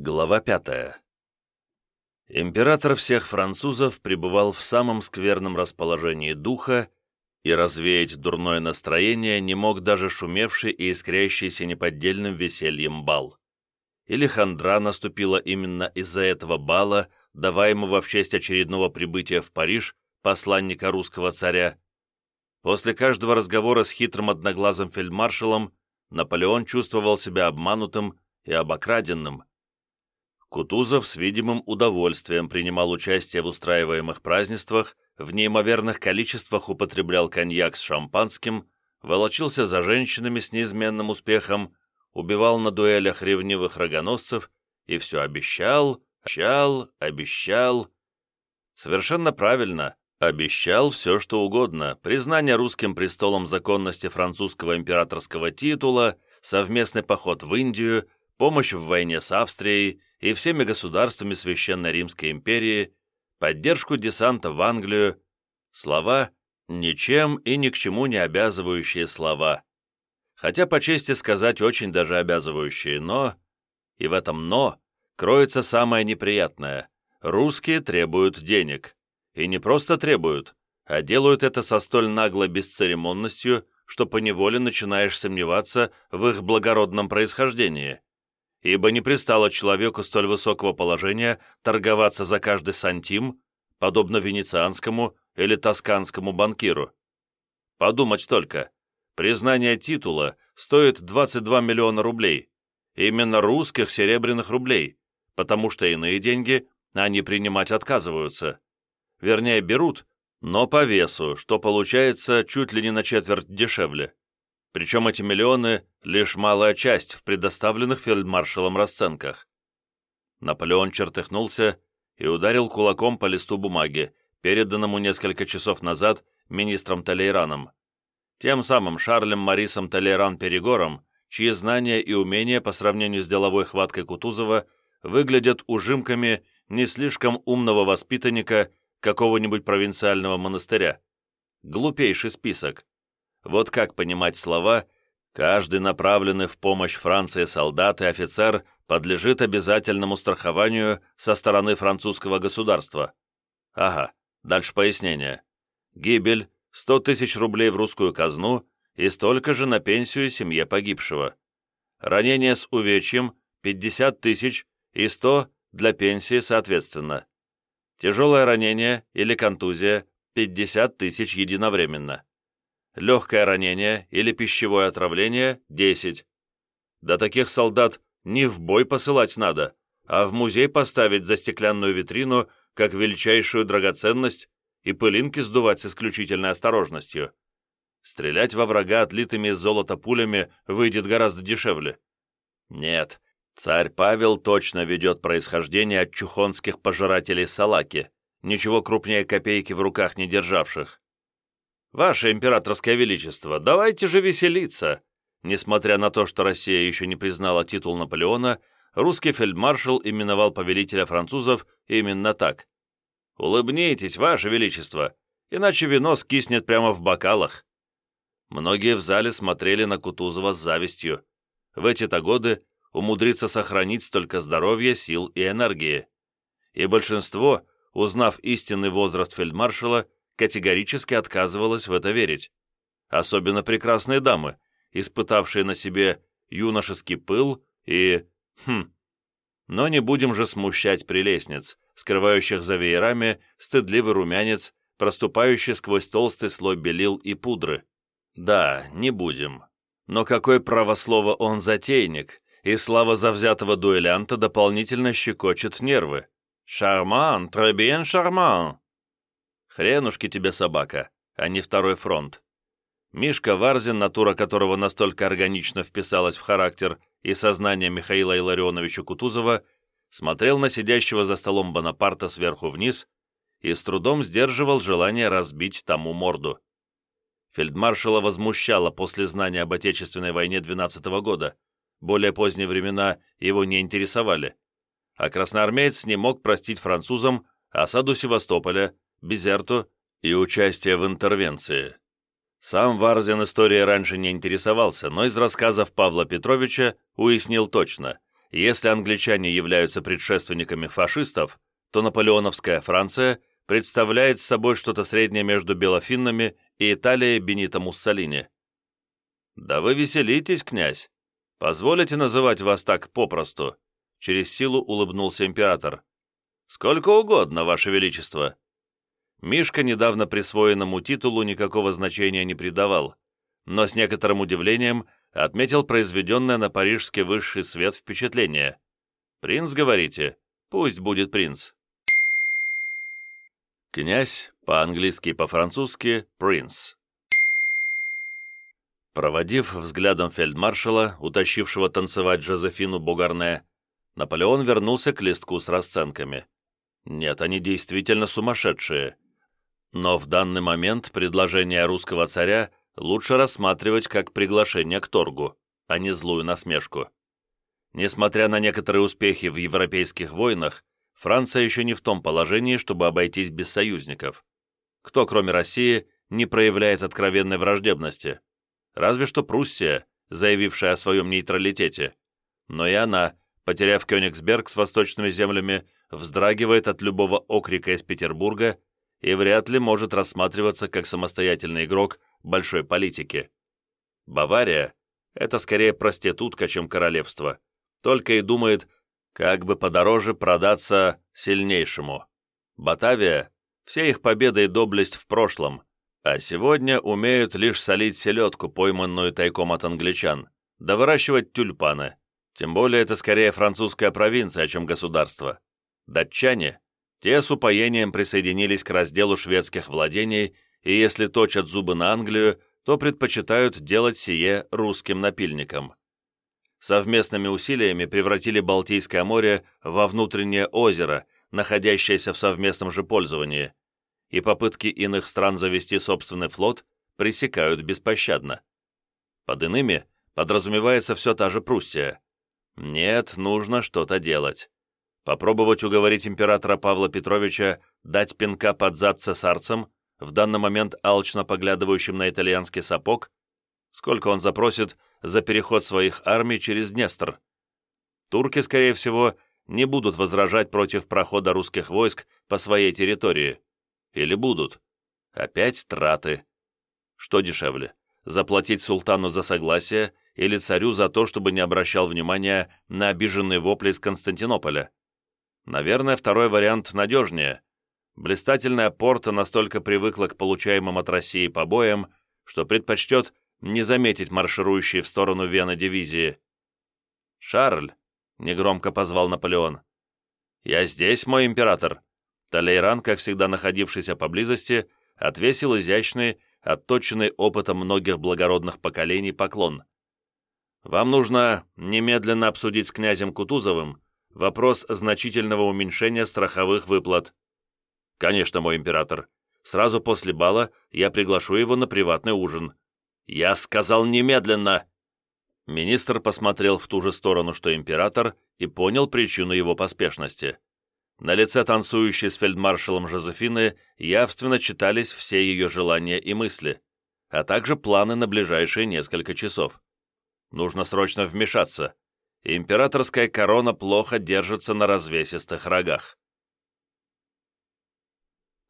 Глава пятая. Император всех французов пребывал в самом скверном расположении духа, и развеять дурное настроение не мог даже шумевший и искрящийся неподдельным весельем бал. Или хандра наступила именно из-за этого бала, даваемого в честь очередного прибытия в Париж посланника русского царя. После каждого разговора с хитрым одноглазым фельдмаршалом Наполеон чувствовал себя обманутым и обокраденным, Кутузов с видимым удовольствием принимал участие в устраиваемых празднествах, в неимоверных количествах употреблял коньяк с шампанским, волочился за женщинами с неизменным успехом, убивал на дуэлях ревнивых рогоносцев и все обещал, обещал, обещал. Совершенно правильно, обещал все, что угодно, признание русским престолом законности французского императорского титула, совместный поход в Индию, помощь в войне с Австрией, и всеми государствами Священной Римской империи, поддержку десанта в Англию, слова ничем и ни к чему не обязывающие слова. Хотя, по чести сказать, очень даже обязывающие, но... И в этом «но» кроется самое неприятное. Русские требуют денег. И не просто требуют, а делают это со столь наглой бесцеремонностью, что поневоле начинаешь сомневаться в их благородном происхождении ибо не пристало человеку столь высокого положения торговаться за каждый сантим, подобно венецианскому или тосканскому банкиру. Подумать только, признание титула стоит 22 миллиона рублей, именно русских серебряных рублей, потому что иные деньги они принимать отказываются. Вернее, берут, но по весу, что получается чуть ли не на четверть дешевле. Причем эти миллионы – лишь малая часть в предоставленных фельдмаршалом расценках. Наполеон чертыхнулся и ударил кулаком по листу бумаги, переданному несколько часов назад министром Толейраном. Тем самым Шарлем Марисом Толейран-Перегором, чьи знания и умения по сравнению с деловой хваткой Кутузова выглядят ужимками не слишком умного воспитанника какого-нибудь провинциального монастыря. Глупейший список. Вот как понимать слова «каждый направленный в помощь Франции солдат и офицер подлежит обязательному страхованию со стороны французского государства». Ага, дальше пояснение. Гибель, 100 тысяч рублей в русскую казну и столько же на пенсию семье погибшего. Ранение с увечьем, 50 тысяч и 100 для пенсии соответственно. Тяжелое ранение или контузия, 50 тысяч единовременно легкое ранение или пищевое отравление – 10. Да таких солдат не в бой посылать надо, а в музей поставить за стеклянную витрину как величайшую драгоценность и пылинки сдувать с исключительной осторожностью. Стрелять во врага отлитыми из золота пулями выйдет гораздо дешевле. Нет, царь Павел точно ведет происхождение от чухонских пожирателей салаки, ничего крупнее копейки в руках не державших. «Ваше императорское величество, давайте же веселиться!» Несмотря на то, что Россия еще не признала титул Наполеона, русский фельдмаршал именовал повелителя французов именно так. «Улыбнитесь, Ваше Величество, иначе вино скиснет прямо в бокалах». Многие в зале смотрели на Кутузова с завистью. В эти-то годы умудриться сохранить столько здоровья, сил и энергии. И большинство, узнав истинный возраст фельдмаршала, категорически отказывалась в это верить. Особенно прекрасные дамы, испытавшие на себе юношеский пыл и... Хм... Но не будем же смущать прелестниц, скрывающих за веерами стыдливый румянец, проступающий сквозь толстый слой белил и пудры. Да, не будем. Но какой правослово он затейник, и слава завзятого дуэлянта дополнительно щекочет нервы. «Шарман, требен шарман!» Хренушки тебе собака, а не второй фронт. Мишка Варзин, натура которого настолько органично вписалась в характер и сознание Михаила Илларионовича Кутузова, смотрел на сидящего за столом Бонапарта сверху вниз и с трудом сдерживал желание разбить тому морду. Фельдмаршала возмущало после знания об Отечественной войне 12 -го года. Более поздние времена его не интересовали. А красноармеец не мог простить французам осаду Севастополя, Безерту и участие в интервенции. Сам Варзин историей раньше не интересовался, но из рассказов Павла Петровича уяснил точно. если англичане являются предшественниками фашистов, то наполеоновская Франция представляет собой что-то среднее между белофиннами и Италией Бенито Муссолини. «Да вы веселитесь, князь! Позволите называть вас так попросту?» Через силу улыбнулся император. «Сколько угодно, ваше величество!» Мишка недавно присвоенному титулу никакого значения не придавал, но с некоторым удивлением отметил произведенное на парижский высший свет впечатление. «Принц, говорите? Пусть будет принц». Князь, по-английски и по-французски, принц. Проводив взглядом фельдмаршала, утащившего танцевать Жозефину Бугарне, Наполеон вернулся к листку с расценками. Нет, они действительно сумасшедшие. Но в данный момент предложение русского царя лучше рассматривать как приглашение к торгу, а не злую насмешку. Несмотря на некоторые успехи в европейских войнах, Франция еще не в том положении, чтобы обойтись без союзников. Кто, кроме России, не проявляет откровенной враждебности? Разве что Пруссия, заявившая о своем нейтралитете. Но и она, потеряв Кёнигсберг с восточными землями, вздрагивает от любого окрика из Петербурга и вряд ли может рассматриваться как самостоятельный игрок большой политики. Бавария – это скорее проститутка, чем королевство, только и думает, как бы подороже продаться сильнейшему. Батавия – все их победы и доблесть в прошлом, а сегодня умеют лишь солить селедку, пойманную тайком от англичан, да выращивать тюльпаны. Тем более это скорее французская провинция, чем государство. Датчане те с упоением присоединились к разделу шведских владений, и если точат зубы на Англию, то предпочитают делать сие русским напильником. Совместными усилиями превратили Балтийское море во внутреннее озеро, находящееся в совместном же пользовании, и попытки иных стран завести собственный флот пресекают беспощадно. Под иными подразумевается все та же Пруссия. Нет, нужно что-то делать попробовать уговорить императора Павла Петровича дать пинка под зад цесарцам, в данный момент алчно поглядывающим на итальянский сапог, сколько он запросит за переход своих армий через Днестр. Турки, скорее всего, не будут возражать против прохода русских войск по своей территории. Или будут. Опять траты. Что дешевле? Заплатить султану за согласие или царю за то, чтобы не обращал внимания на обиженные вопли из Константинополя? Наверное, второй вариант надежнее. Блистательная порта настолько привыкла к получаемым от России побоям, что предпочтет не заметить марширующие в сторону Вены дивизии. «Шарль», — негромко позвал Наполеон. «Я здесь, мой император». Талейран, как всегда находившийся поблизости, отвесил изящный, отточенный опытом многих благородных поколений поклон. «Вам нужно немедленно обсудить с князем Кутузовым вопрос значительного уменьшения страховых выплат. Конечно, мой император. Сразу после бала я приглашу его на приватный ужин. Я сказал немедленно. Министр посмотрел в ту же сторону, что император, и понял причину его поспешности. На лице танцующей с фельдмаршалом Жозефины явственно читались все ее желания и мысли, а также планы на ближайшие несколько часов. Нужно срочно вмешаться, императорская корона плохо держится на развесистых рогах.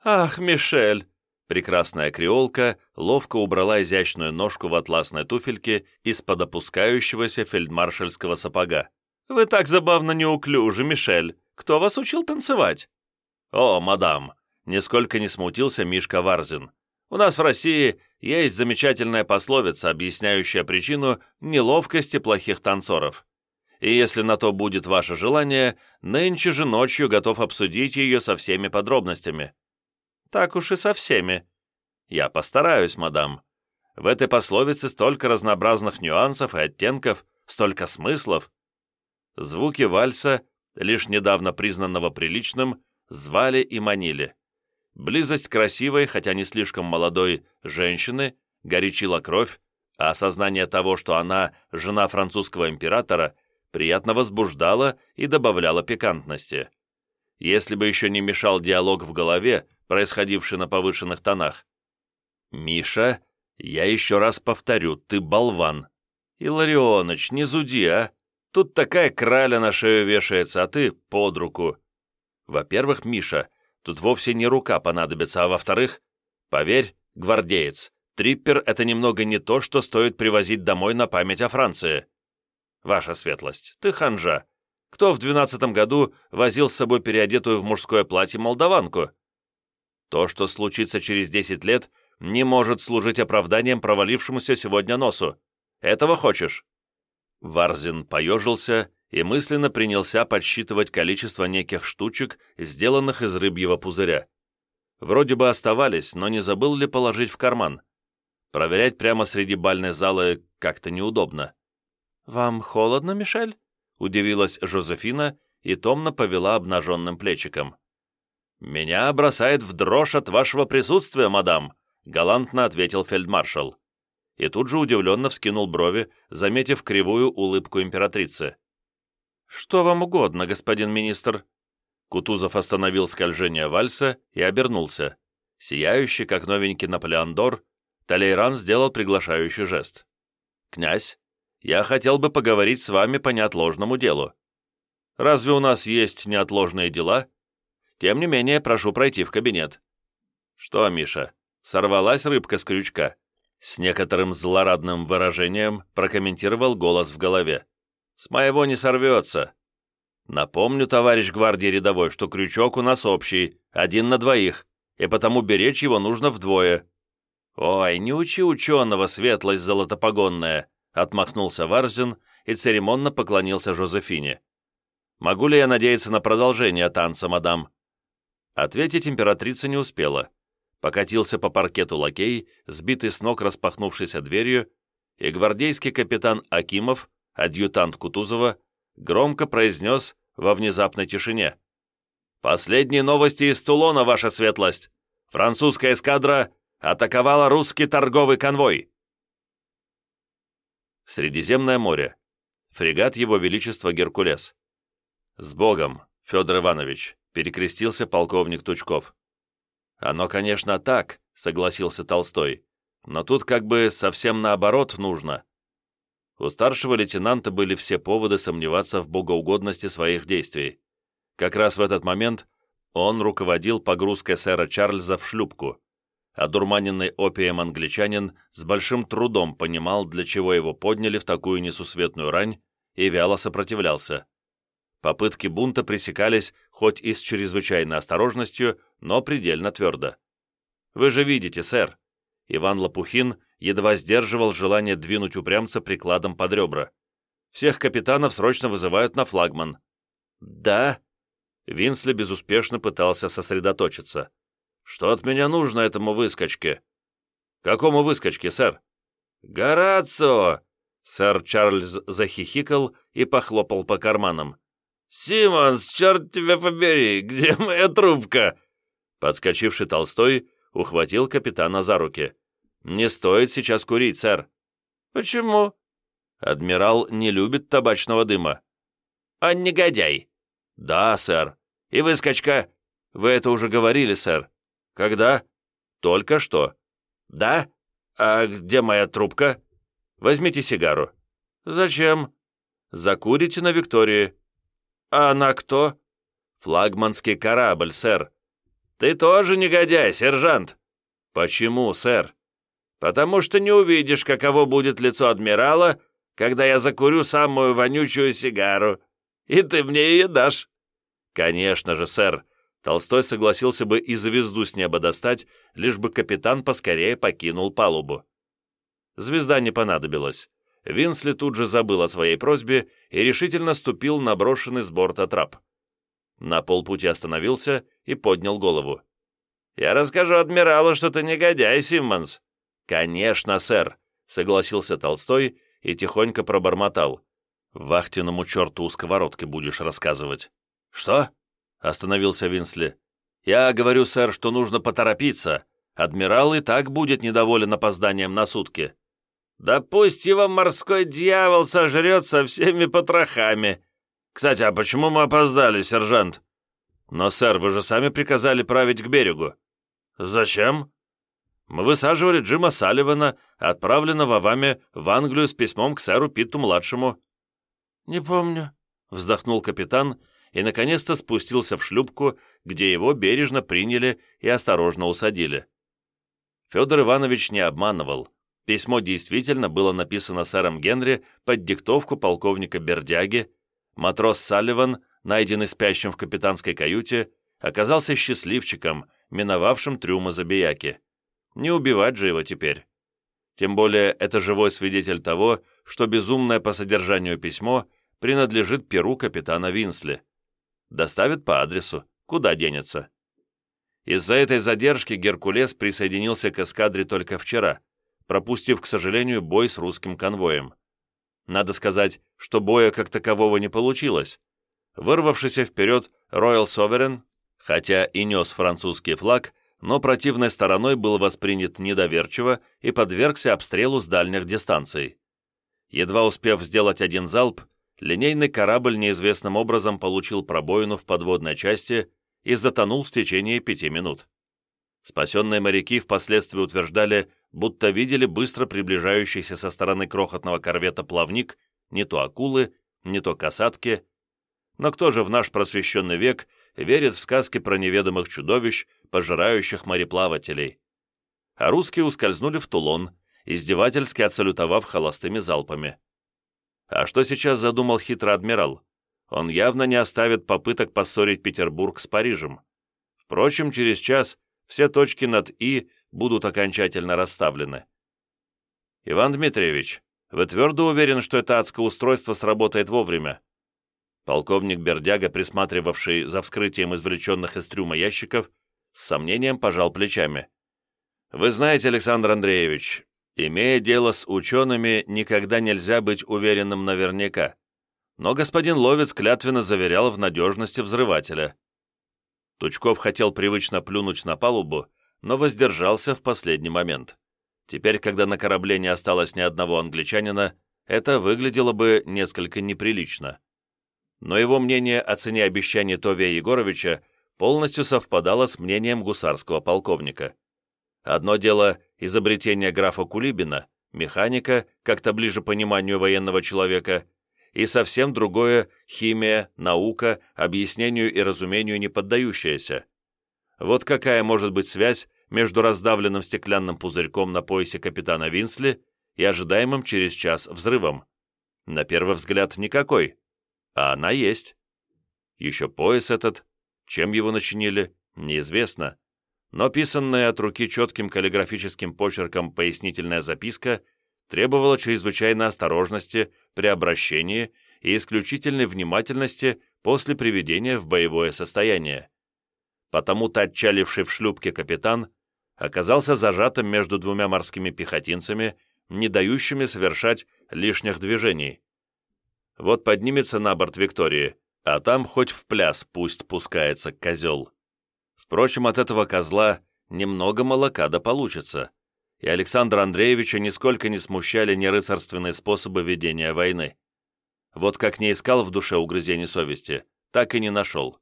«Ах, Мишель!» Прекрасная креолка ловко убрала изящную ножку в атласной туфельке из-под опускающегося фельдмаршальского сапога. «Вы так забавно неуклюжи, Мишель! Кто вас учил танцевать?» «О, мадам!» — нисколько не смутился Мишка Варзин. «У нас в России есть замечательная пословица, объясняющая причину неловкости плохих танцоров и если на то будет ваше желание, нынче же ночью готов обсудить ее со всеми подробностями». «Так уж и со всеми». «Я постараюсь, мадам. В этой пословице столько разнообразных нюансов и оттенков, столько смыслов». Звуки вальса, лишь недавно признанного приличным, звали и манили. Близость красивой, хотя не слишком молодой, женщины горячила кровь, а осознание того, что она жена французского императора – приятно возбуждала и добавляла пикантности. Если бы еще не мешал диалог в голове, происходивший на повышенных тонах. «Миша, я еще раз повторю, ты болван. Иларионыч, не зуди, а? Тут такая краля на шею вешается, а ты под руку. Во-первых, Миша, тут вовсе не рука понадобится, а во-вторых, поверь, гвардеец, триппер — это немного не то, что стоит привозить домой на память о Франции. Ваша светлость, ты ханжа. Кто в двенадцатом году возил с собой переодетую в мужское платье молдаванку? То, что случится через десять лет, не может служить оправданием провалившемуся сегодня носу. Этого хочешь?» Варзин поежился и мысленно принялся подсчитывать количество неких штучек, сделанных из рыбьего пузыря. Вроде бы оставались, но не забыл ли положить в карман. Проверять прямо среди бальной залы как-то неудобно. «Вам холодно, Мишель?» — удивилась Жозефина и томно повела обнаженным плечиком. «Меня бросает в дрожь от вашего присутствия, мадам», — галантно ответил фельдмаршал. И тут же удивленно вскинул брови, заметив кривую улыбку императрицы. «Что вам угодно, господин министр?» Кутузов остановил скольжение вальса и обернулся. Сияющий, как новенький Наполеон Дор, Талейран сделал приглашающий жест. «Князь, я хотел бы поговорить с вами по неотложному делу. Разве у нас есть неотложные дела?» Тем не менее, прошу пройти в кабинет». «Что, Миша, сорвалась рыбка с крючка?» С некоторым злорадным выражением прокомментировал голос в голове. «С моего не сорвется. Напомню, товарищ гвардии рядовой, что крючок у нас общий, один на двоих, и потому беречь его нужно вдвое». «Ой, не учи ученого, светлость золотопогонная!» Отмахнулся Варзин и церемонно поклонился Жозефине. «Могу ли я надеяться на продолжение танца, мадам?» Ответить императрица не успела. Покатился по паркету лакей, сбитый с ног распахнувшейся дверью, и гвардейский капитан Акимов, адъютант Кутузова, громко произнес во внезапной тишине. «Последние новости из Тулона, ваша светлость! Французская эскадра атаковала русский торговый конвой!» Средиземное море. Фрегат Его Величества Геркулес. «С Богом, Федор Иванович!» перекрестился полковник Тучков. «Оно, конечно, так», — согласился Толстой, «но тут как бы совсем наоборот нужно». У старшего лейтенанта были все поводы сомневаться в богоугодности своих действий. Как раз в этот момент он руководил погрузкой сэра Чарльза в шлюпку. Одурманенный опием англичанин с большим трудом понимал, для чего его подняли в такую несусветную рань, и вяло сопротивлялся. Попытки бунта пресекались хоть и с чрезвычайной осторожностью, но предельно твердо. «Вы же видите, сэр!» Иван Лопухин едва сдерживал желание двинуть упрямца прикладом под ребра. «Всех капитанов срочно вызывают на флагман». «Да?» Винсли безуспешно пытался сосредоточиться. «Что от меня нужно этому выскочке?» «Какому выскочке, сэр?» «Горацио!» Сэр Чарльз захихикал и похлопал по карманам. «Симонс, черт тебя побери, где моя трубка?» Подскочивший Толстой ухватил капитана за руки. «Не стоит сейчас курить, сэр». «Почему?» «Адмирал не любит табачного дыма». «А негодяй?» «Да, сэр. И выскочка?» «Вы это уже говорили, сэр». «Когда?» «Только что». «Да? А где моя трубка?» «Возьмите сигару». «Зачем?» «Закурите на Виктории». «А она кто?» «Флагманский корабль, сэр». «Ты тоже негодяй, сержант». «Почему, сэр?» «Потому что не увидишь, каково будет лицо адмирала, когда я закурю самую вонючую сигару, и ты мне ее дашь». «Конечно же, сэр». Толстой согласился бы и звезду с неба достать, лишь бы капитан поскорее покинул палубу. Звезда не понадобилась. Винсли тут же забыл о своей просьбе и решительно ступил на брошенный с борта трап. На полпути остановился и поднял голову. «Я расскажу адмиралу, что ты негодяй, Симмонс». «Конечно, сэр», — согласился Толстой и тихонько пробормотал. «Вахтенному черту у сковородки будешь рассказывать». «Что?» — остановился Винсли. «Я говорю, сэр, что нужно поторопиться. Адмирал и так будет недоволен опозданием на сутки». Да пусть его морской дьявол сожрет со всеми потрохами. Кстати, а почему мы опоздали, сержант? Но, сэр, вы же сами приказали править к берегу. Зачем? Мы высаживали Джима Салливана, отправленного вами в Англию с письмом к сэру Питту-младшему. «Не помню», — вздохнул капитан и, наконец-то, спустился в шлюпку, где его бережно приняли и осторожно усадили. Федор Иванович не обманывал. Письмо действительно было написано сэром Генри под диктовку полковника Бердяги. Матрос Салливан, найденный спящим в капитанской каюте, оказался счастливчиком, миновавшим трюмы забияки. Не убивать же его теперь. Тем более это живой свидетель того, что безумное по содержанию письмо принадлежит перу капитана Винсли. Доставит по адресу, куда денется. Из-за этой задержки Геркулес присоединился к эскадре только вчера, пропустив, к сожалению, бой с русским конвоем. Надо сказать, что боя как такового не получилось. Вырвавшийся вперед Royal Sovereign, хотя и нес французский флаг, но противной стороной был воспринят недоверчиво и подвергся обстрелу с дальних дистанций. Едва успев сделать один залп, линейный корабль неизвестным образом получил пробоину в подводной части и затонул в течение пяти минут. Спасенные моряки впоследствии утверждали, будто видели быстро приближающийся со стороны крохотного корвета плавник, не то акулы, не то касатки. Но кто же в наш просвещенный век верит в сказки про неведомых чудовищ, пожирающих мореплавателей. А русские ускользнули в Тулон, издевательски отсалютовав холостыми залпами. А что сейчас задумал хитрый адмирал? Он явно не оставит попыток поссорить Петербург с Парижем. Впрочем, через час все точки над «и» будут окончательно расставлены. «Иван Дмитриевич, вы твердо уверены, что это адское устройство сработает вовремя?» Полковник Бердяга, присматривавший за вскрытием извлеченных из трюма ящиков, с сомнением пожал плечами. «Вы знаете, Александр Андреевич, имея дело с учеными, никогда нельзя быть уверенным наверняка. Но господин Ловец клятвенно заверял в надежности взрывателя». Тучков хотел привычно плюнуть на палубу, но воздержался в последний момент. Теперь, когда на корабле не осталось ни одного англичанина, это выглядело бы несколько неприлично но его мнение о цене обещаний Товия Егоровича полностью совпадало с мнением гусарского полковника. Одно дело – изобретение графа Кулибина, механика, как-то ближе пониманию военного человека, и совсем другое – химия, наука, объяснению и разумению не поддающаяся. Вот какая может быть связь между раздавленным стеклянным пузырьком на поясе капитана Винсли и ожидаемым через час взрывом? На первый взгляд, никакой. А она есть. Еще пояс этот, чем его начинили, неизвестно. Но писанная от руки четким каллиграфическим почерком пояснительная записка требовала чрезвычайной осторожности при обращении и исключительной внимательности после приведения в боевое состояние. Потому-то отчаливший в шлюпке капитан оказался зажатым между двумя морскими пехотинцами, не дающими совершать лишних движений. Вот поднимется на борт Виктории, а там хоть в пляс пусть пускается козел. Впрочем, от этого козла немного молока да получится, и Александра Андреевича нисколько не смущали нерыцарственные способы ведения войны. Вот как не искал в душе угрызений совести, так и не нашел.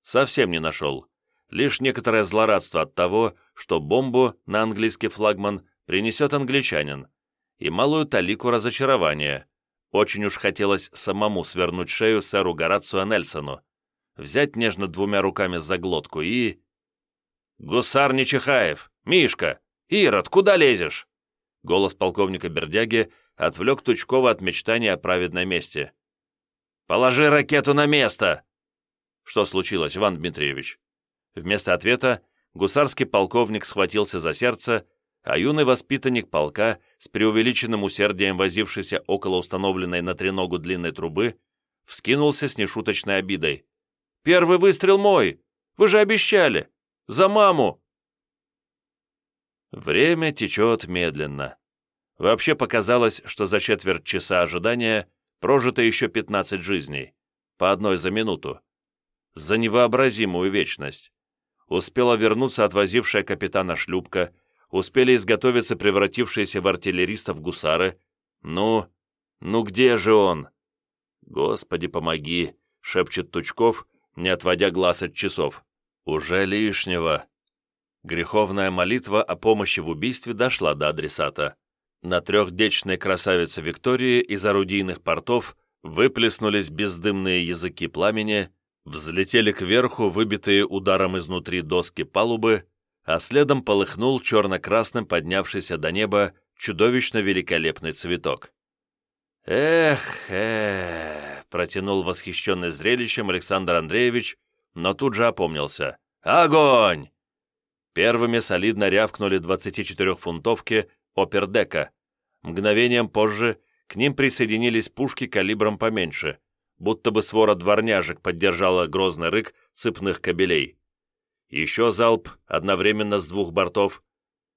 Совсем не нашел. Лишь некоторое злорадство от того, что бомбу на английский флагман принесет англичанин, и малую талику разочарования, очень уж хотелось самому свернуть шею сэру Горацио Нельсону, взять нежно двумя руками за глотку и... «Гусар Нечихаев! Мишка! Ирод, куда лезешь?» Голос полковника Бердяги отвлек Тучкова от мечтания о праведной мести. «Положи ракету на место!» «Что случилось, Иван Дмитриевич?» Вместо ответа гусарский полковник схватился за сердце а юный воспитанник полка, с преувеличенным усердием возившийся около установленной на треногу длинной трубы, вскинулся с нешуточной обидой. «Первый выстрел мой! Вы же обещали! За маму!» Время течет медленно. Вообще показалось, что за четверть часа ожидания прожито еще 15 жизней, по одной за минуту. За невообразимую вечность. Успела вернуться отвозившая капитана шлюпка, успели изготовиться превратившиеся в артиллеристов гусары. Ну, ну где же он? Господи, помоги, шепчет Тучков, не отводя глаз от часов. Уже лишнего. Греховная молитва о помощи в убийстве дошла до адресата. На трехдечной красавице Виктории из орудийных портов Выплеснулись бездымные языки пламени, взлетели кверху выбитые ударом изнутри доски палубы, а следом полыхнул черно-красным поднявшийся до неба чудовищно великолепный цветок. «Эх, эх!» — протянул восхищенный зрелищем Александр Андреевич, но тут же опомнился. «Огонь!» Первыми солидно рявкнули 24-фунтовки «Опердека». Мгновением позже к ним присоединились пушки калибром поменьше, будто бы свора дворняжек поддержала грозный рык цепных кабелей. Еще залп одновременно с двух бортов.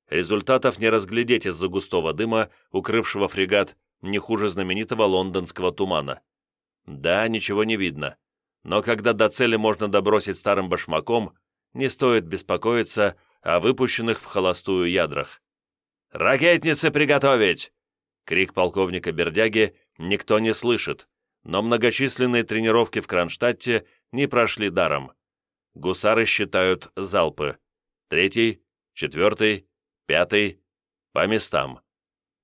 Результатов не разглядеть из-за густого дыма, укрывшего фрегат не хуже знаменитого лондонского тумана. Да, ничего не видно. Но когда до цели можно добросить старым башмаком, не стоит беспокоиться о выпущенных в холостую ядрах. «Ракетницы приготовить!» Крик полковника Бердяги никто не слышит, но многочисленные тренировки в Кронштадте не прошли даром. Гусары считают залпы. Третий, четвертый, пятый, по местам.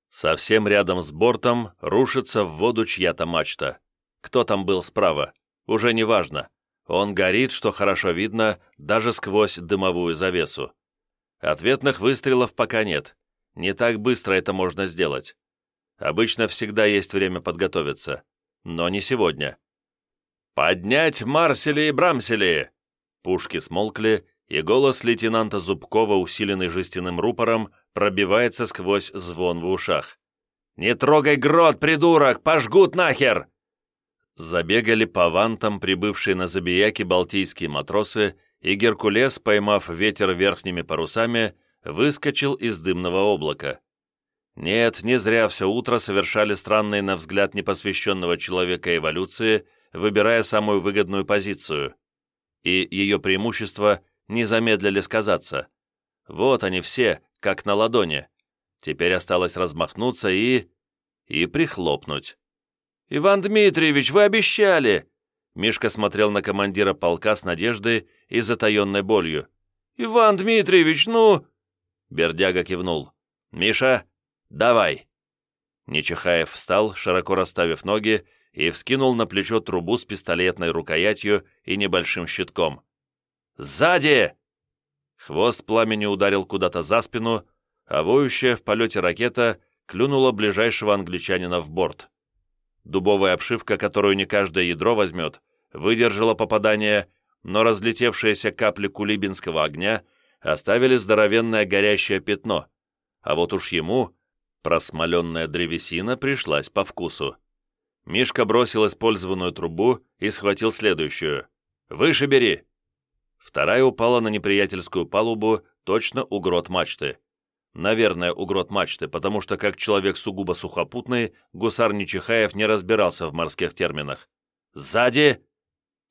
Совсем рядом с бортом рушится в воду чья-то мачта. Кто там был справа? Уже не важно. Он горит, что хорошо видно, даже сквозь дымовую завесу. Ответных выстрелов пока нет. Не так быстро это можно сделать. Обычно всегда есть время подготовиться. Но не сегодня. «Поднять Марсели и Брамсели!» Пушки смолкли, и голос лейтенанта Зубкова, усиленный жестяным рупором, пробивается сквозь звон в ушах. «Не трогай грот, придурок! Пожгут нахер!» Забегали по вантам прибывшие на Забияки балтийские матросы, и Геркулес, поймав ветер верхними парусами, выскочил из дымного облака. Нет, не зря все утро совершали странные на взгляд непосвященного человека эволюции, выбирая самую выгодную позицию. И ее преимущества не замедлили сказаться. Вот они все, как на ладони. Теперь осталось размахнуться и... и прихлопнуть. «Иван Дмитриевич, вы обещали!» Мишка смотрел на командира полка с надеждой и затаенной болью. «Иван Дмитриевич, ну...» Бердяга кивнул. «Миша, давай!» Нечихаев встал, широко расставив ноги, и вскинул на плечо трубу с пистолетной рукоятью и небольшим щитком. «Сзади!» Хвост пламени ударил куда-то за спину, а воющая в полете ракета клюнула ближайшего англичанина в борт. Дубовая обшивка, которую не каждое ядро возьмет, выдержала попадание, но разлетевшиеся капли кулибинского огня оставили здоровенное горящее пятно, а вот уж ему просмоленная древесина пришлась по вкусу. Мишка бросил использованную трубу и схватил следующую. «Выше бери!» Вторая упала на неприятельскую палубу, точно у грот мачты. Наверное, у грот мачты, потому что как человек сугубо сухопутный, гусар Нечихаев не разбирался в морских терминах. «Сзади!»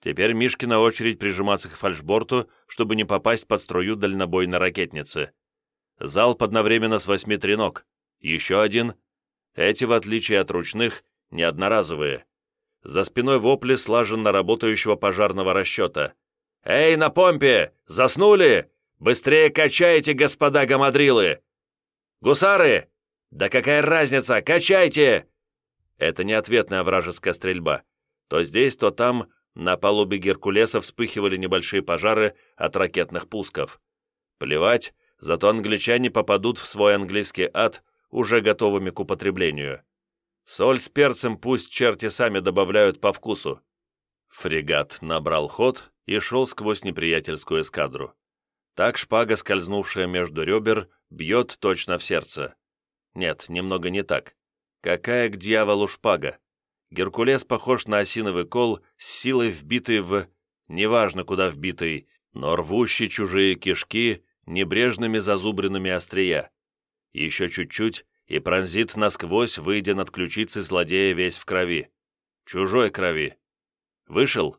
Теперь Мишкина очередь прижиматься к фальшборту, чтобы не попасть под струю дальнобойной ракетницы. Залп одновременно с восьми треног. Еще один. Эти, в отличие от ручных, не одноразовые. За спиной вопли слаженно работающего пожарного расчета. «Эй, на помпе! Заснули? Быстрее качайте, господа гамадрилы! Гусары! Да какая разница? Качайте!» Это не ответная вражеская стрельба. То здесь, то там на палубе Геркулеса вспыхивали небольшие пожары от ракетных пусков. Плевать, зато англичане попадут в свой английский ад уже готовыми к употреблению. Соль с перцем пусть черти сами добавляют по вкусу. Фрегат набрал ход и шел сквозь неприятельскую эскадру. Так шпага, скользнувшая между ребер, бьет точно в сердце. Нет, немного не так. Какая к дьяволу шпага? Геркулес похож на осиновый кол с силой вбитый в... Неважно, куда вбитый, но рвущий чужие кишки небрежными зазубренными острия. Еще чуть-чуть, и пронзит насквозь, выйдя над ключицей злодея весь в крови. Чужой крови. Вышел?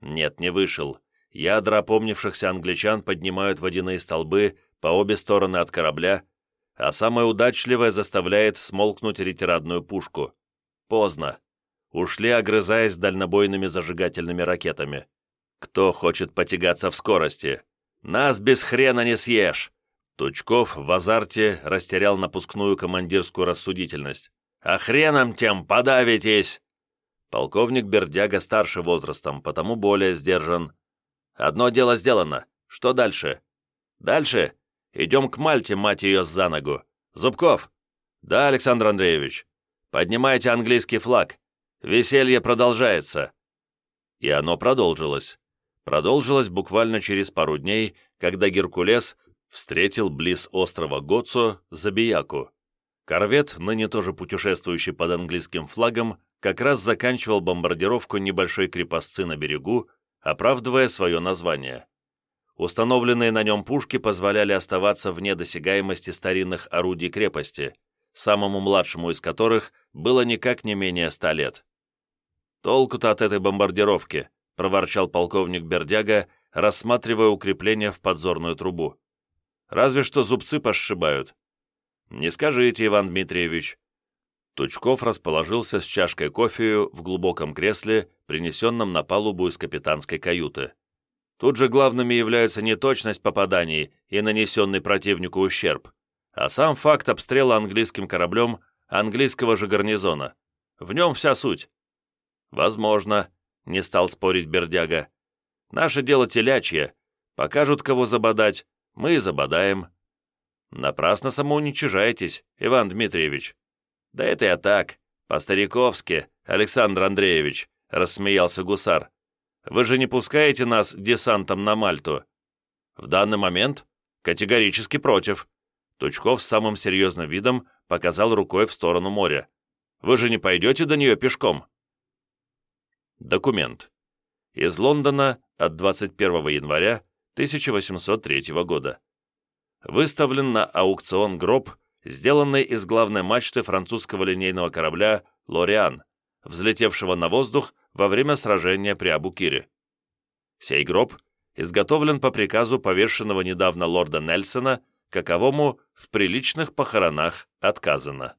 Нет, не вышел. Ядра опомнившихся англичан поднимают водяные столбы по обе стороны от корабля, а самое удачливое заставляет смолкнуть ретирадную пушку. Поздно. Ушли, огрызаясь дальнобойными зажигательными ракетами. Кто хочет потягаться в скорости? Нас без хрена не съешь! Тучков в азарте растерял напускную командирскую рассудительность. «А хреном тем подавитесь!» Полковник Бердяга старше возрастом, потому более сдержан. Одно дело сделано. Что дальше? Дальше? Идем к Мальте, мать ее, за ногу. Зубков? Да, Александр Андреевич. Поднимайте английский флаг. Веселье продолжается. И оно продолжилось. Продолжилось буквально через пару дней, когда Геркулес встретил близ острова Гоцо Забияку. Корвет, ныне тоже путешествующий под английским флагом, как раз заканчивал бомбардировку небольшой крепостцы на берегу, оправдывая свое название. Установленные на нем пушки позволяли оставаться вне досягаемости старинных орудий крепости, самому младшему из которых было никак не менее ста лет. «Толку-то от этой бомбардировки», — проворчал полковник Бердяга, рассматривая укрепление в подзорную трубу. «Разве что зубцы пошибают». «Не скажите, Иван Дмитриевич», Тучков расположился с чашкой кофею в глубоком кресле, принесенном на палубу из капитанской каюты. Тут же главными являются неточность попаданий и нанесенный противнику ущерб, а сам факт обстрела английским кораблем английского же гарнизона. В нем вся суть. «Возможно», — не стал спорить Бердяга. «Наше дело телячье. Покажут, кого забодать, мы и забодаем». «Напрасно самоуничижаетесь, Иван Дмитриевич. «Да это я так, по-стариковски, Александр Андреевич», — рассмеялся гусар. «Вы же не пускаете нас десантом на Мальту?» «В данный момент категорически против». Тучков с самым серьезным видом показал рукой в сторону моря. «Вы же не пойдете до нее пешком?» Документ. Из Лондона от 21 января 1803 года. Выставлен на аукцион гроб сделанный из главной мачты французского линейного корабля «Лориан», взлетевшего на воздух во время сражения при Абукире. Сей гроб изготовлен по приказу повешенного недавно лорда Нельсона, каковому в приличных похоронах отказано.